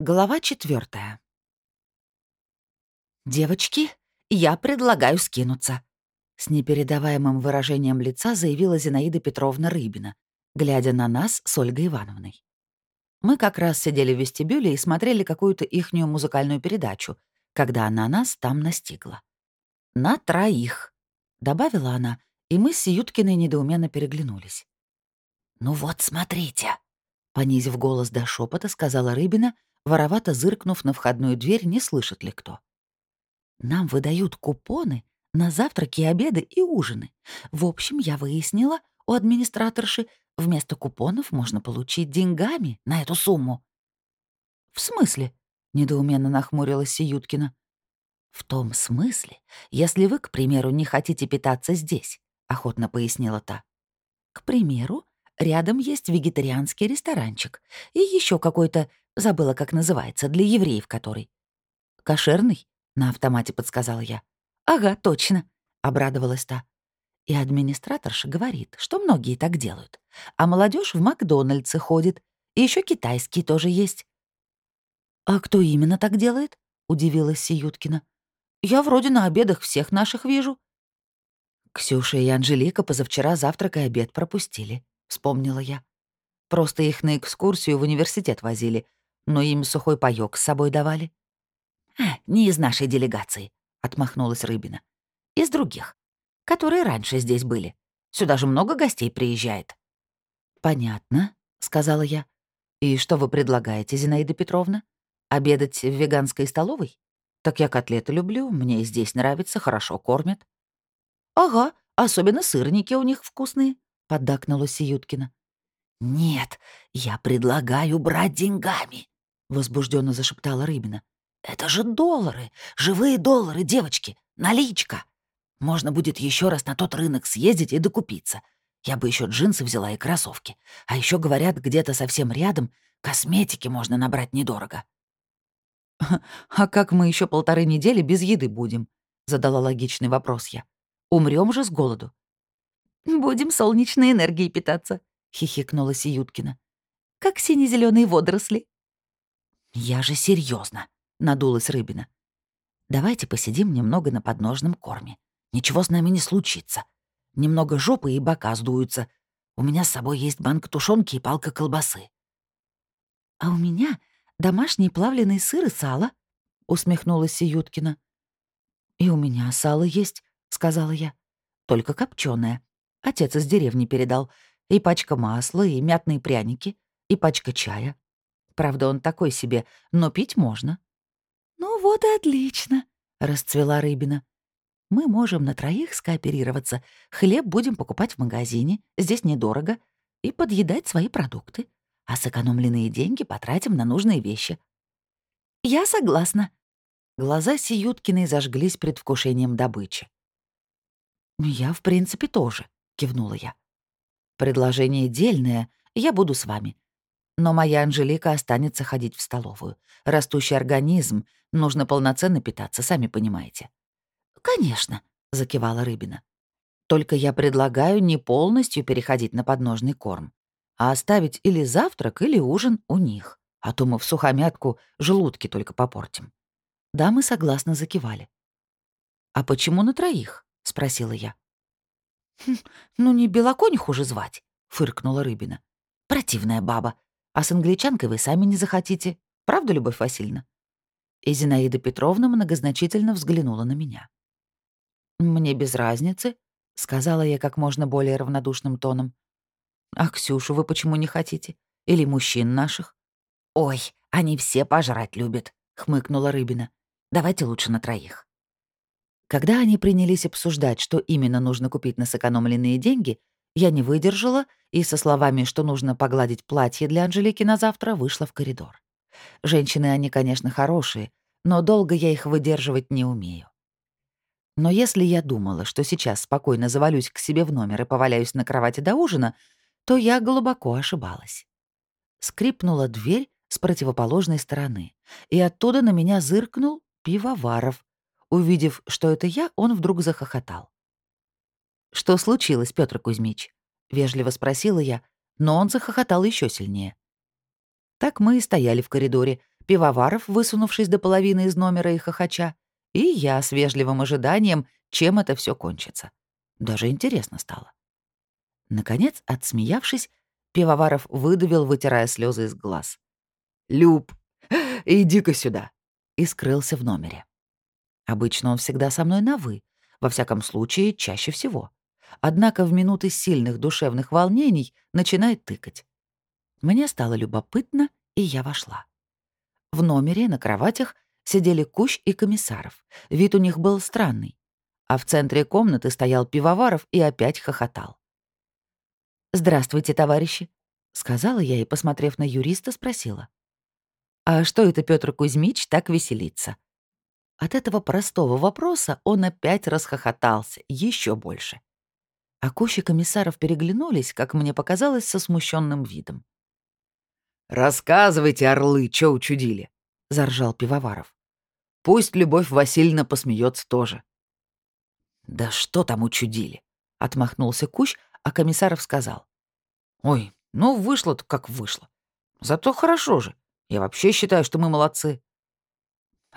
Глава четвертая. «Девочки, я предлагаю скинуться», — с непередаваемым выражением лица заявила Зинаида Петровна Рыбина, глядя на нас с Ольгой Ивановной. Мы как раз сидели в вестибюле и смотрели какую-то ихнюю музыкальную передачу, когда она нас там настигла. «На троих», — добавила она, и мы с Юткиной недоуменно переглянулись. «Ну вот, смотрите», — понизив голос до шепота, сказала Рыбина — воровато зыркнув на входную дверь, не слышит ли кто. «Нам выдают купоны на завтраки, обеды и ужины. В общем, я выяснила у администраторши, вместо купонов можно получить деньгами на эту сумму». «В смысле?» — недоуменно нахмурилась Сиюткина. «В том смысле, если вы, к примеру, не хотите питаться здесь», — охотно пояснила та. «К примеру, рядом есть вегетарианский ресторанчик и еще какой-то Забыла, как называется, для евреев который. «Кошерный?» — на автомате подсказала я. «Ага, точно», — обрадовалась та. И администраторша говорит, что многие так делают. А молодежь в Макдональдсы ходит. И еще китайский тоже есть. «А кто именно так делает?» — удивилась Сиюткина. «Я вроде на обедах всех наших вижу». «Ксюша и Анжелика позавчера завтрак и обед пропустили», — вспомнила я. «Просто их на экскурсию в университет возили, но им сухой паёк с собой давали. «А, не из нашей делегации», — отмахнулась Рыбина. «Из других, которые раньше здесь были. Сюда же много гостей приезжает». «Понятно», — сказала я. «И что вы предлагаете, Зинаида Петровна? Обедать в веганской столовой? Так я котлеты люблю, мне здесь нравится, хорошо кормят». «Ага, особенно сырники у них вкусные», — поддакнула Сиюткина. «Нет, я предлагаю брать деньгами», — возбужденно зашептала Рыбина. «Это же доллары! Живые доллары, девочки! Наличка! Можно будет еще раз на тот рынок съездить и докупиться. Я бы еще джинсы взяла и кроссовки. А еще говорят, где-то совсем рядом косметики можно набрать недорого». «А как мы еще полторы недели без еды будем?» — задала логичный вопрос я. Умрем же с голоду». «Будем солнечной энергией питаться», — хихикнула Сиюткина. «Как сине зеленые водоросли». «Я же серьезно, надулась Рыбина. «Давайте посидим немного на подножном корме. Ничего с нами не случится. Немного жопы и бока сдуются. У меня с собой есть банк тушенки и палка колбасы». «А у меня домашний плавленый сыр и сало», — усмехнулась Сиюткина. «И у меня сало есть», — сказала я. «Только копченое. Отец из деревни передал. И пачка масла, и мятные пряники, и пачка чая. Правда, он такой себе, но пить можно». «Ну вот и отлично», — расцвела Рыбина. «Мы можем на троих скооперироваться. Хлеб будем покупать в магазине, здесь недорого, и подъедать свои продукты. А сэкономленные деньги потратим на нужные вещи». «Я согласна». Глаза Сиюткиной зажглись предвкушением добычи. «Я, в принципе, тоже», — кивнула я. «Предложение дельное, я буду с вами. Но моя Анжелика останется ходить в столовую. Растущий организм, нужно полноценно питаться, сами понимаете. «Конечно», — закивала Рыбина. «Только я предлагаю не полностью переходить на подножный корм, а оставить или завтрак, или ужин у них, а то мы в сухомятку желудки только попортим». Да, мы согласно закивали. «А почему на троих?» — спросила я. «Хм, «Ну, не белокониху же звать», — фыркнула Рыбина. «Противная баба. А с англичанкой вы сами не захотите. Правда, Любовь Васильевна?» И Зинаида Петровна многозначительно взглянула на меня. «Мне без разницы», — сказала я как можно более равнодушным тоном. «А Ксюшу вы почему не хотите? Или мужчин наших?» «Ой, они все пожрать любят», — хмыкнула Рыбина. «Давайте лучше на троих». Когда они принялись обсуждать, что именно нужно купить на сэкономленные деньги, я не выдержала и со словами, что нужно погладить платье для Анжелики на завтра, вышла в коридор. Женщины они, конечно, хорошие, но долго я их выдерживать не умею. Но если я думала, что сейчас спокойно завалюсь к себе в номер и поваляюсь на кровати до ужина, то я глубоко ошибалась. Скрипнула дверь с противоположной стороны, и оттуда на меня зыркнул пивоваров. Увидев, что это я, он вдруг захохотал. «Что случилось, Петр Кузьмич?» — вежливо спросила я, но он захохотал еще сильнее. Так мы и стояли в коридоре, Пивоваров, высунувшись до половины из номера и хохоча, и я с вежливым ожиданием, чем это все кончится. Даже интересно стало. Наконец, отсмеявшись, Пивоваров выдавил, вытирая слезы из глаз. «Люб, иди-ка сюда!» и скрылся в номере. Обычно он всегда со мной на «вы», во всяком случае, чаще всего. Однако в минуты сильных душевных волнений начинает тыкать. Мне стало любопытно, и я вошла. В номере на кроватях сидели Кущ и Комиссаров. Вид у них был странный. А в центре комнаты стоял Пивоваров и опять хохотал. «Здравствуйте, товарищи», — сказала я и, посмотрев на юриста, спросила. «А что это Петр Кузьмич так веселится?» От этого простого вопроса он опять расхохотался, еще больше. А Кущ и Комиссаров переглянулись, как мне показалось, со смущенным видом. «Рассказывайте, орлы, что учудили», — заржал Пивоваров. «Пусть Любовь Васильевна посмеется тоже». «Да что там учудили?» — отмахнулся Кущ, а Комиссаров сказал. «Ой, ну вышло-то как вышло. Зато хорошо же. Я вообще считаю, что мы молодцы».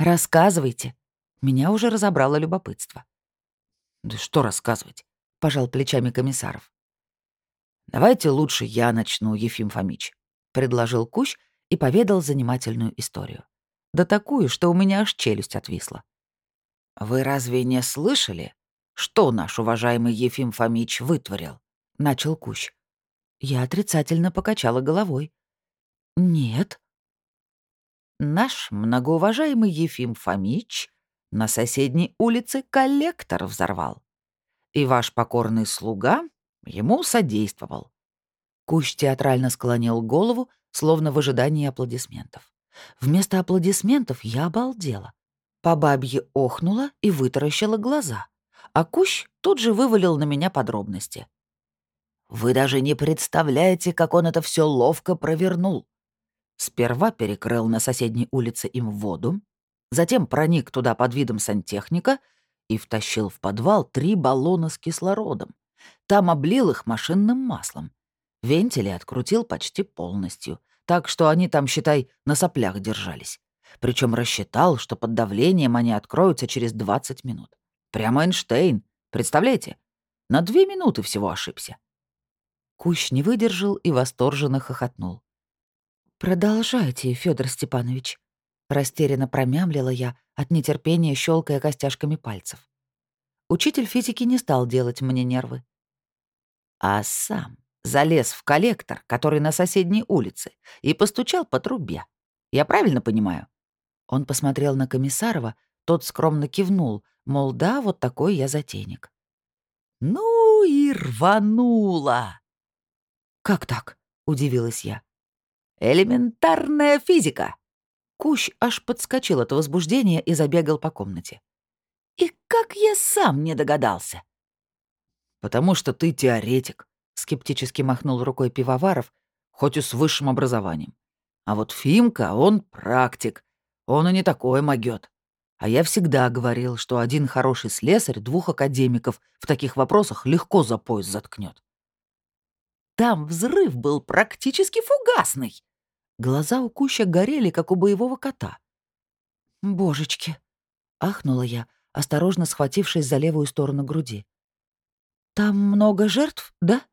«Рассказывайте». Меня уже разобрало любопытство. «Да что рассказывать?» — пожал плечами Комиссаров. «Давайте лучше я начну, Ефим Фомич. — предложил Кущ и поведал занимательную историю. Да такую, что у меня аж челюсть отвисла. «Вы разве не слышали, что наш уважаемый Ефим Фомич вытворил?» — начал Кущ. Я отрицательно покачала головой. «Нет». «Наш многоуважаемый Ефим Фомич на соседней улице коллектор взорвал. И ваш покорный слуга ему содействовал. Кущ театрально склонил голову, словно в ожидании аплодисментов. Вместо аплодисментов я обалдела. По бабье охнула и вытаращила глаза. А Кущ тут же вывалил на меня подробности. «Вы даже не представляете, как он это все ловко провернул. Сперва перекрыл на соседней улице им воду, затем проник туда под видом сантехника и втащил в подвал три баллона с кислородом. Там облил их машинным маслом. Вентили открутил почти полностью, так что они там, считай, на соплях держались. Причем рассчитал, что под давлением они откроются через 20 минут. Прямо Эйнштейн, представляете? На две минуты всего ошибся. Кущ не выдержал и восторженно хохотнул. «Продолжайте, Федор Степанович», — растерянно промямлила я, от нетерпения щелкая костяшками пальцев. Учитель физики не стал делать мне нервы. «А сам залез в коллектор, который на соседней улице, и постучал по трубе. Я правильно понимаю?» Он посмотрел на Комиссарова, тот скромно кивнул, мол, да, вот такой я затейник. «Ну и рвануло!» «Как так?» — удивилась я. «Элементарная физика!» Кущ аж подскочил от возбуждения и забегал по комнате. «И как я сам не догадался!» «Потому что ты теоретик», — скептически махнул рукой пивоваров, хоть и с высшим образованием. «А вот Фимка, он практик. Он и не такое могёт. А я всегда говорил, что один хороший слесарь двух академиков в таких вопросах легко за пояс заткнет. Там взрыв был практически фугасный. Глаза у Куща горели, как у боевого кота. «Божечки!» — ахнула я, осторожно схватившись за левую сторону груди. «Там много жертв, да?»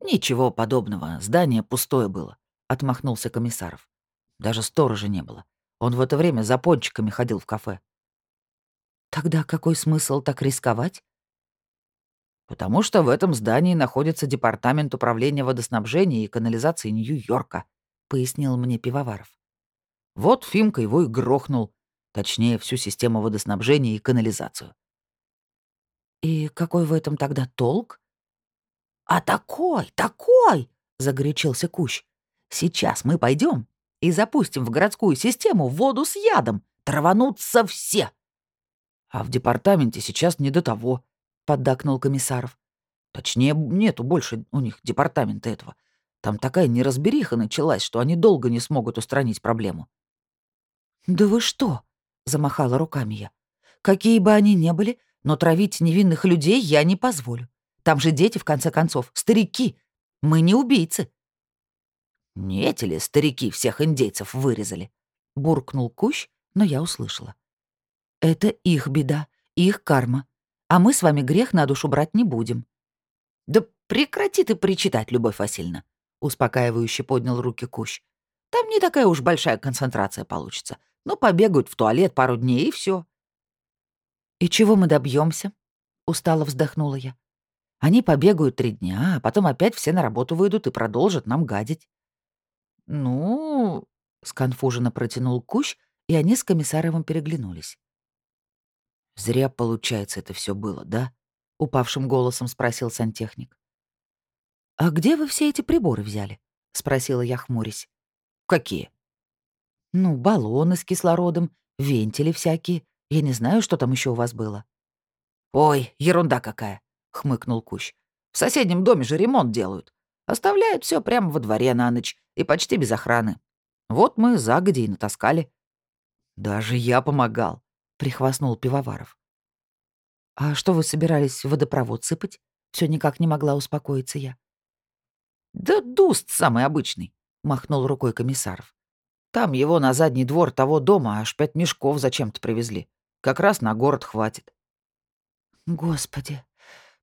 «Ничего подобного, здание пустое было», — отмахнулся комиссаров. «Даже сторожа не было. Он в это время за пончиками ходил в кафе». «Тогда какой смысл так рисковать?» «Потому что в этом здании находится Департамент управления водоснабжения и канализации Нью-Йорка», — пояснил мне Пивоваров. «Вот Фимка его и грохнул. Точнее, всю систему водоснабжения и канализацию». «И какой в этом тогда толк?» «А такой, такой!» — загорячился Кущ. «Сейчас мы пойдем и запустим в городскую систему воду с ядом. Траванутся все!» «А в департаменте сейчас не до того», — поддакнул комиссаров. «Точнее, нету больше у них департамента этого. Там такая неразбериха началась, что они долго не смогут устранить проблему». «Да вы что?» — замахала руками я. «Какие бы они ни были, но травить невинных людей я не позволю. Там же дети, в конце концов, старики. Мы не убийцы». «Не эти ли старики всех индейцев вырезали?» — буркнул Кущ, но я услышала. «Это их беда, их карма. А мы с вами грех на душу брать не будем». «Да прекрати ты причитать, Любовь Васильевна», — успокаивающе поднял руки Кущ. «Там не такая уж большая концентрация получится. Ну, побегают в туалет пару дней, и все. «И чего мы добьемся? устало вздохнула я. «Они побегают три дня, а потом опять все на работу выйдут и продолжат нам гадить». «Ну...» — сконфуженно протянул Кущ, и они с Комиссаровым переглянулись. «Зря, получается, это все было, да?» — упавшим голосом спросил сантехник. «А где вы все эти приборы взяли?» — спросила я, хмурясь. «Какие?» «Ну, баллоны с кислородом, вентили всякие. Я не знаю, что там еще у вас было». «Ой, ерунда какая!» — хмыкнул Кущ. «В соседнем доме же ремонт делают. Оставляют все прямо во дворе на ночь и почти без охраны. Вот мы загоди и натаскали». «Даже я помогал», — прихвастнул Пивоваров. «А что вы собирались в водопровод сыпать?» Все никак не могла успокоиться я. «Да дуст самый обычный», — махнул рукой комиссаров. «Там его на задний двор того дома аж пять мешков зачем-то привезли. Как раз на город хватит». «Господи,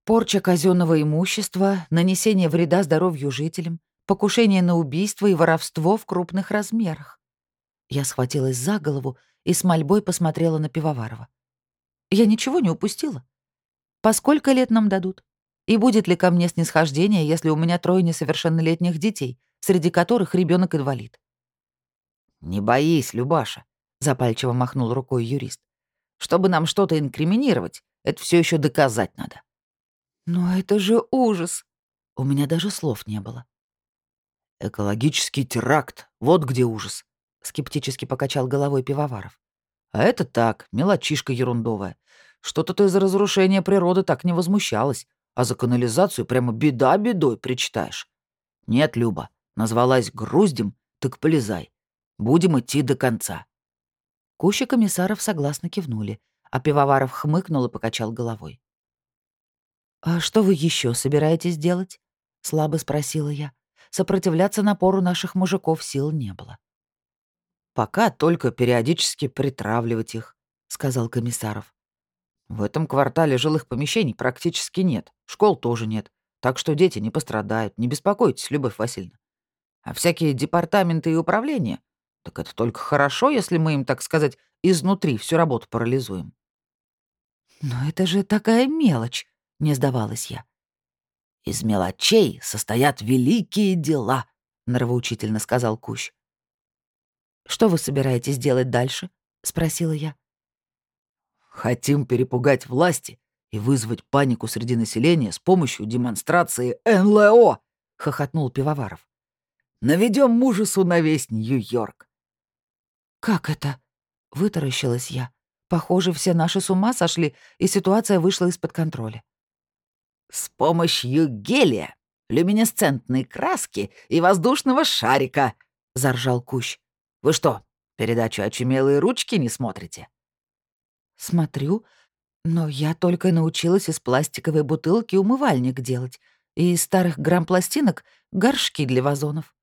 порча казенного имущества, нанесение вреда здоровью жителям, покушение на убийство и воровство в крупных размерах». Я схватилась за голову и с мольбой посмотрела на Пивоварова. «Я ничего не упустила. По сколько лет нам дадут? И будет ли ко мне снисхождение, если у меня трое несовершеннолетних детей, среди которых ребенок инвалид «Не боись, Любаша», — запальчиво махнул рукой юрист. «Чтобы нам что-то инкриминировать, это все еще доказать надо». «Но это же ужас!» У меня даже слов не было. «Экологический теракт, вот где ужас», — скептически покачал головой Пивоваров. «А это так, мелочишка ерундовая. Что-то ты за разрушение природы так не возмущалась, а за канализацию прямо беда бедой причитаешь. Нет, Люба, назвалась груздем, так полезай. Будем идти до конца». Куща комиссаров согласно кивнули, а Пивоваров хмыкнул и покачал головой. «А что вы еще собираетесь делать?» — слабо спросила я. Сопротивляться напору наших мужиков сил не было. «Пока только периодически притравливать их», — сказал комиссаров. В этом квартале жилых помещений практически нет, школ тоже нет, так что дети не пострадают, не беспокойтесь, Любовь Васильевна. А всякие департаменты и управления, так это только хорошо, если мы им, так сказать, изнутри всю работу парализуем. «Но это же такая мелочь», — не сдавалась я. «Из мелочей состоят великие дела», — нравоучительно сказал Кущ. «Что вы собираетесь делать дальше?» — спросила я. Хотим перепугать власти и вызвать панику среди населения с помощью демонстрации НЛО!» — хохотнул Пивоваров. «Наведем ужасу на весь Нью-Йорк!» «Как это?» — вытаращилась я. «Похоже, все наши с ума сошли, и ситуация вышла из-под контроля». «С помощью гелия, люминесцентной краски и воздушного шарика!» — заржал Кущ. «Вы что, передачу «Очумелые ручки» не смотрите?» Смотрю, но я только научилась из пластиковой бутылки умывальник делать и из старых грамм-пластинок горшки для вазонов.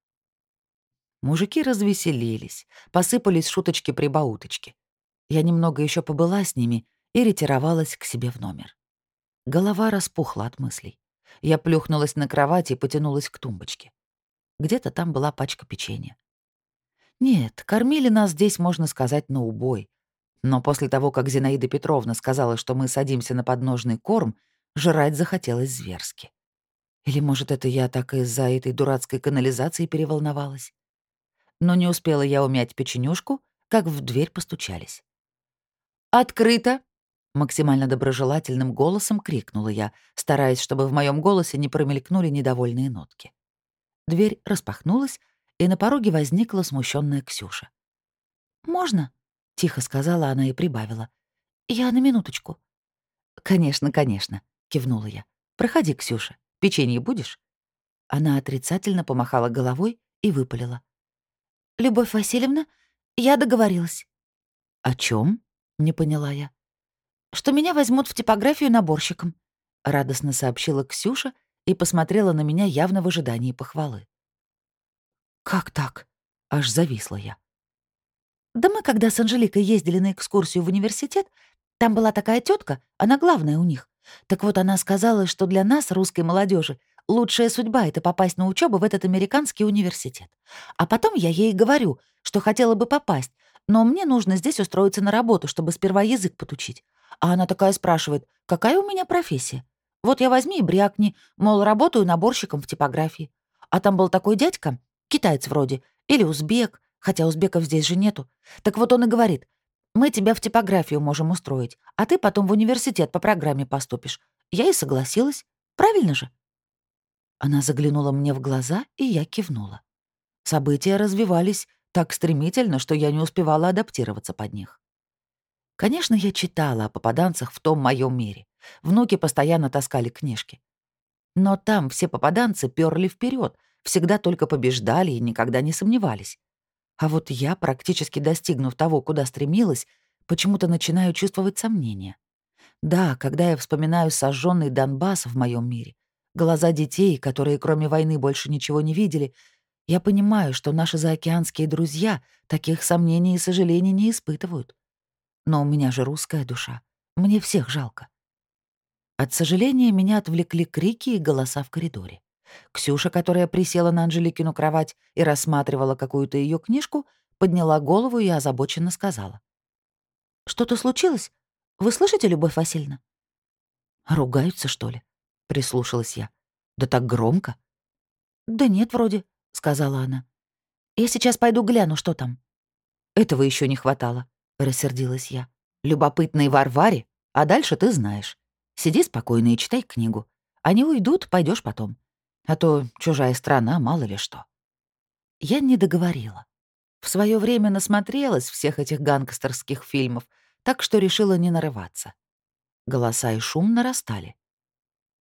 Мужики развеселились, посыпались шуточки-прибауточки. Я немного еще побыла с ними и ретировалась к себе в номер. Голова распухла от мыслей. Я плюхнулась на кровать и потянулась к тумбочке. Где-то там была пачка печенья. Нет, кормили нас здесь, можно сказать, на убой. Но после того, как Зинаида Петровна сказала, что мы садимся на подножный корм, жрать захотелось зверски. Или, может, это я так из-за этой дурацкой канализации переволновалась? Но не успела я умять печенюшку, как в дверь постучались. «Открыто!» — максимально доброжелательным голосом крикнула я, стараясь, чтобы в моем голосе не промелькнули недовольные нотки. Дверь распахнулась, и на пороге возникла смущенная Ксюша. «Можно?» Тихо сказала она и прибавила. «Я на минуточку». «Конечно, конечно», — кивнула я. «Проходи, Ксюша. Печенье будешь?» Она отрицательно помахала головой и выпалила. «Любовь Васильевна, я договорилась». «О чем? не поняла я. «Что меня возьмут в типографию наборщиком», — радостно сообщила Ксюша и посмотрела на меня явно в ожидании похвалы. «Как так?» — аж зависла я. Да мы, когда с Анжеликой ездили на экскурсию в университет, там была такая тетка, она главная у них. Так вот, она сказала, что для нас, русской молодежи, лучшая судьба — это попасть на учебу в этот американский университет. А потом я ей говорю, что хотела бы попасть, но мне нужно здесь устроиться на работу, чтобы сперва язык потучить. А она такая спрашивает, какая у меня профессия? Вот я возьми и брякни, мол, работаю наборщиком в типографии. А там был такой дядька, китаец вроде, или узбек, хотя узбеков здесь же нету. Так вот он и говорит, мы тебя в типографию можем устроить, а ты потом в университет по программе поступишь. Я и согласилась. Правильно же?» Она заглянула мне в глаза, и я кивнула. События развивались так стремительно, что я не успевала адаптироваться под них. Конечно, я читала о попаданцах в том моем мире. Внуки постоянно таскали книжки. Но там все попаданцы перли вперед, всегда только побеждали и никогда не сомневались. А вот я, практически достигнув того, куда стремилась, почему-то начинаю чувствовать сомнения. Да, когда я вспоминаю сожженный Донбасс в моем мире, глаза детей, которые кроме войны больше ничего не видели, я понимаю, что наши заокеанские друзья таких сомнений и сожалений не испытывают. Но у меня же русская душа. Мне всех жалко. От сожаления меня отвлекли крики и голоса в коридоре. Ксюша, которая присела на Анжеликину кровать и рассматривала какую-то ее книжку, подняла голову и озабоченно сказала. «Что-то случилось? Вы слышите, Любовь Васильевна?» «Ругаются, что ли?» — прислушалась я. «Да так громко». «Да нет, вроде», — сказала она. «Я сейчас пойду гляну, что там». «Этого еще не хватало», — рассердилась я. «Любопытной Варваре, а дальше ты знаешь. Сиди спокойно и читай книгу. Они уйдут, пойдешь потом. А то чужая страна, мало ли что. Я не договорила. В свое время насмотрелась всех этих гангстерских фильмов, так что решила не нарываться. Голоса и шум нарастали.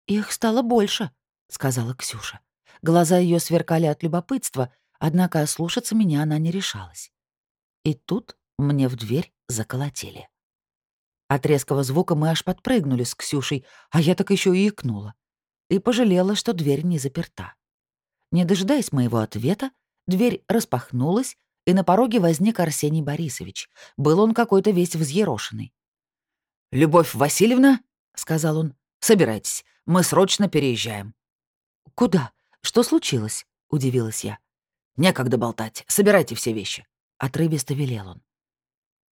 «Их стало больше», — сказала Ксюша. Глаза ее сверкали от любопытства, однако ослушаться меня она не решалась. И тут мне в дверь заколотили. От резкого звука мы аж подпрыгнули с Ксюшей, а я так еще и икнула и пожалела, что дверь не заперта. Не дожидаясь моего ответа, дверь распахнулась, и на пороге возник Арсений Борисович. Был он какой-то весь взъерошенный. «Любовь Васильевна», — сказал он, — «собирайтесь, мы срочно переезжаем». «Куда? Что случилось?» — удивилась я. «Некогда болтать, собирайте все вещи», — отрывисто велел он.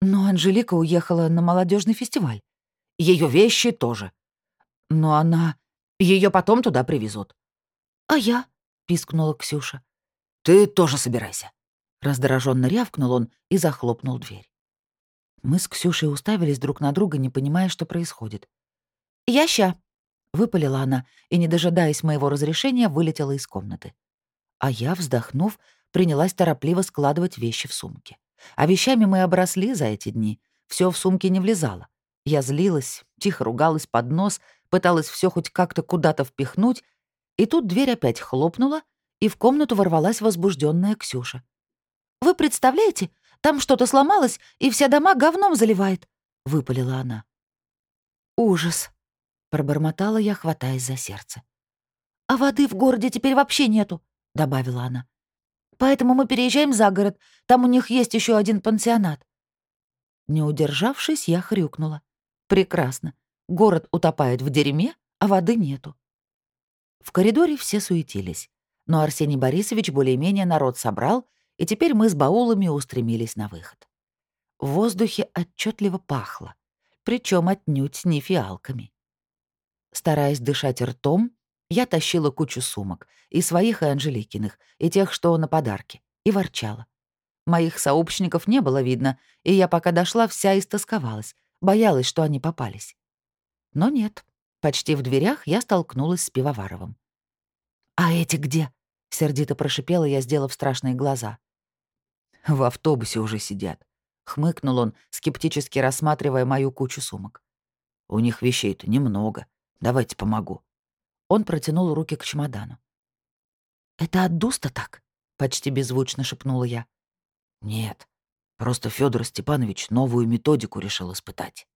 Но Анжелика уехала на молодежный фестиваль. Ее вещи тоже. Но она... Ее потом туда привезут». «А я?» — пискнула Ксюша. «Ты тоже собирайся». Раздраженно рявкнул он и захлопнул дверь. Мы с Ксюшей уставились друг на друга, не понимая, что происходит. «Я ща», — выпалила она и, не дожидаясь моего разрешения, вылетела из комнаты. А я, вздохнув, принялась торопливо складывать вещи в сумке. А вещами мы обросли за эти дни. Все в сумке не влезало. Я злилась, тихо ругалась под нос, пыталась все хоть как-то куда-то впихнуть, и тут дверь опять хлопнула, и в комнату ворвалась возбужденная Ксюша. «Вы представляете, там что-то сломалось, и вся дома говном заливает», — выпалила она. «Ужас», — пробормотала я, хватаясь за сердце. «А воды в городе теперь вообще нету», — добавила она. «Поэтому мы переезжаем за город, там у них есть еще один пансионат». Не удержавшись, я хрюкнула. «Прекрасно. Город утопает в дерьме, а воды нету. В коридоре все суетились. Но Арсений Борисович более-менее народ собрал, и теперь мы с баулами устремились на выход. В воздухе отчетливо пахло, причем отнюдь не фиалками. Стараясь дышать ртом, я тащила кучу сумок, и своих, и Анжеликиных, и тех, что на подарки, и ворчала. Моих сообщников не было видно, и я пока дошла, вся истосковалась, боялась, что они попались. Но нет. Почти в дверях я столкнулась с Пивоваровым. «А эти где?» — сердито прошипела я, сделав страшные глаза. «В автобусе уже сидят», — хмыкнул он, скептически рассматривая мою кучу сумок. «У них вещей-то немного. Давайте помогу». Он протянул руки к чемодану. «Это от Дуста так?» — почти беззвучно шепнула я. «Нет, просто Федор Степанович новую методику решил испытать».